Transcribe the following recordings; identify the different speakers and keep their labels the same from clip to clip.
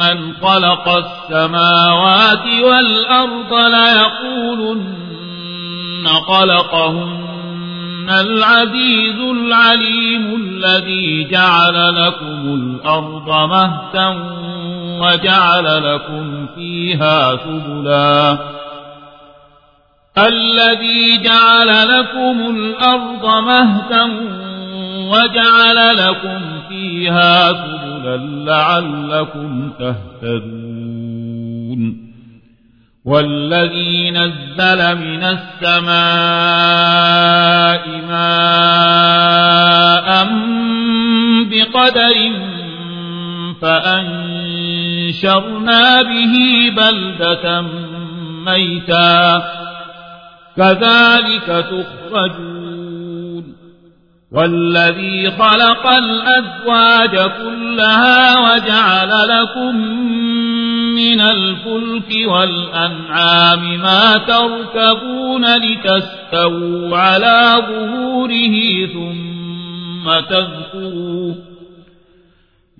Speaker 1: من خلق السماوات والأرض ليقولن خلقهن العزيز العليم الذي جعل لكم الأرض مهدا وجعل لكم فيها سبلا. الذي جعل لكم الأرض مهدا وجعل لكم فيها سبلا. لعلكم تهتدون والذي نزل من السماء ماء بقدر فأنشرنا به بلدة ميتا كذلك تخرجون والذي خلق الأزواج كلها وجعل لكم من الفلك والأنعام ما تركبون لتستووا على ظهوره ثم تذكروا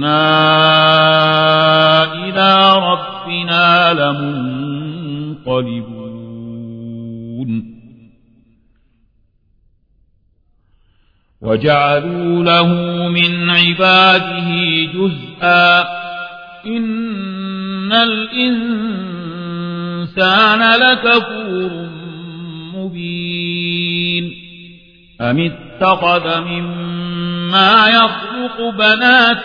Speaker 1: وإنا إلى ربنا لمنقلبون وجعلوا له من عباده جزءا إن الإنسان لكفور مبين أم اتخذ مما يخلق بنات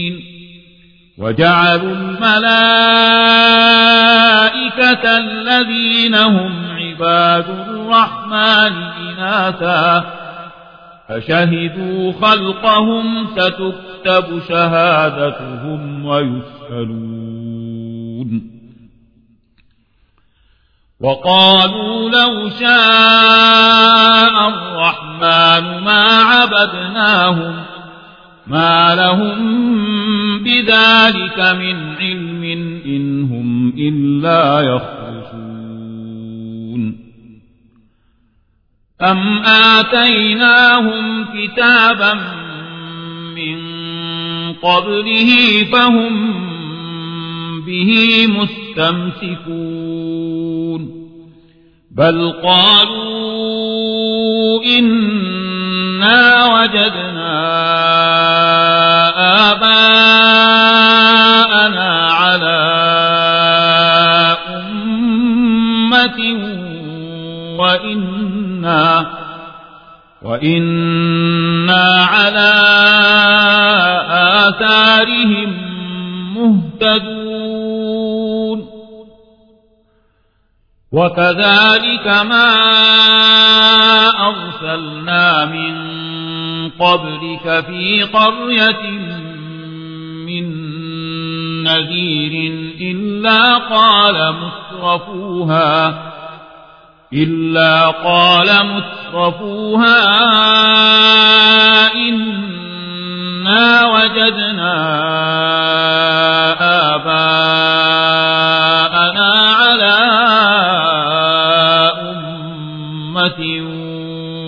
Speaker 1: وجعلوا الملائكة الذين هم عباد الرحمن إناثا فشهدوا خلقهم ستكتب شهادتهم ويسألون. وقالوا لو شاء الرحمن ما عبدناهم ما لهم بذلك من علم إن هم إلا يخرصون أم آتيناهم كتابا من قبله فهم به مستمسكون بل قالوا إنا وجدنا آباءنا على أمة وإنا وإنا على آثارهم مهتدون وكذلك ما أرسلنا من قبلك في قرية من نذير إلا قال مترفوها إلا قال مترفوها إنا وجدنا آباءنا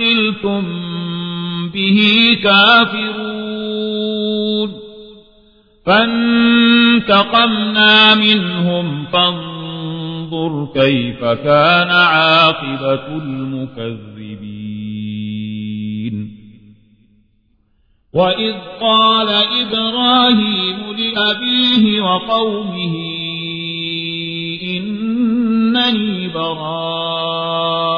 Speaker 1: أرسلتم به كافرون فانتقمنا منهم فانظر كيف كان عاقبة المكذبين وإذ قال إبراهيم لأبيه وقومه إنني براء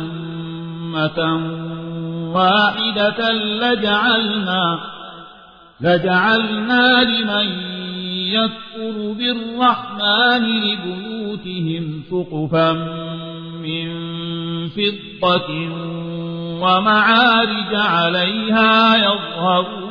Speaker 1: أمة واحدة لجعلنا لجعلنا لمن يكفر بالرحمن لبيوتهم سقفا من فضة ومعارج عليها يظهرون.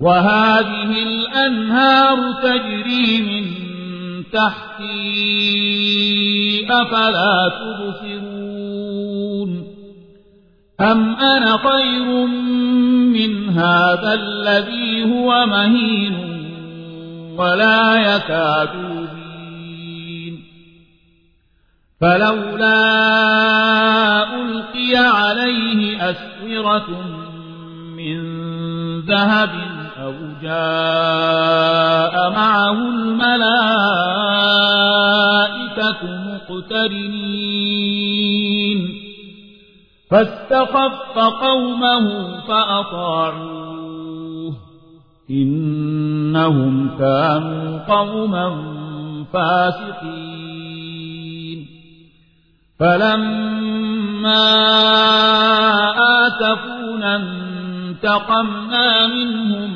Speaker 1: وهذه الأنهار تجري من تحتي أفلا تبصرون أم أنا خير من هذا الذي هو مهين ولا يكاد يبين فلولا ألقي عليه أسورة من ذهب أو جاء معه الملائكة مقترنين. فاستخف قومه فأطاعوه. إنهم كانوا قوما فاسقين. فلما آتفونا انتقمنا منهم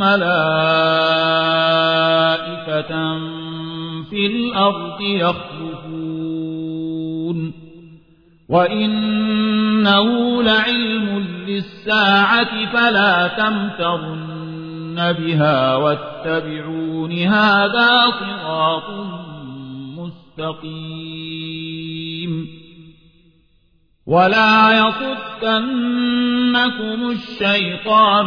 Speaker 1: ملائكة في الأرض يخلفون. وإنه لعلم للساعة فلا تمترن بها واتبعون. هذا صراط مستقيم. ولا يصدنكم الشيطان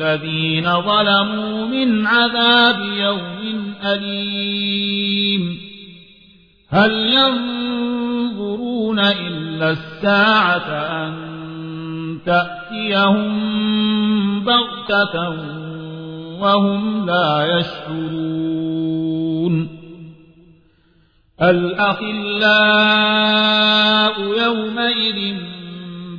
Speaker 1: للذين ظلموا من عذاب يوم أليم. هل ينظرون إلا الساعة أن تأتيهم بغتة وهم لا يشعرون؟ الأخلاء يومئذ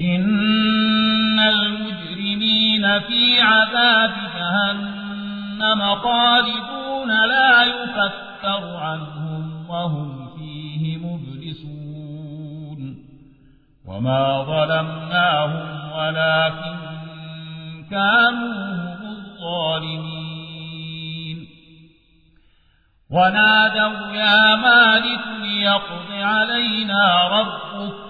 Speaker 1: إن المجرمين في عذاب جهنم خالدون لا يفتر عنهم وهم فيه مبلسون وما ظلمناهم ولكن كانوا هم الظالمين ونادوا يا مالك ليقض علينا ربك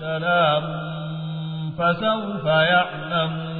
Speaker 1: سلام فسوف يعلمون